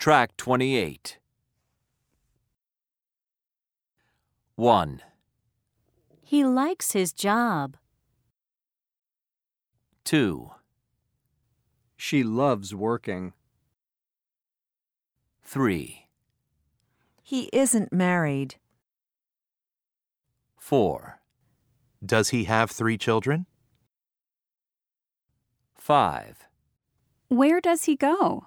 Track 28. 1, He likes his job. 2, She loves working. 3, He isn't married. 4, Does he have three children? 5, Where does he go?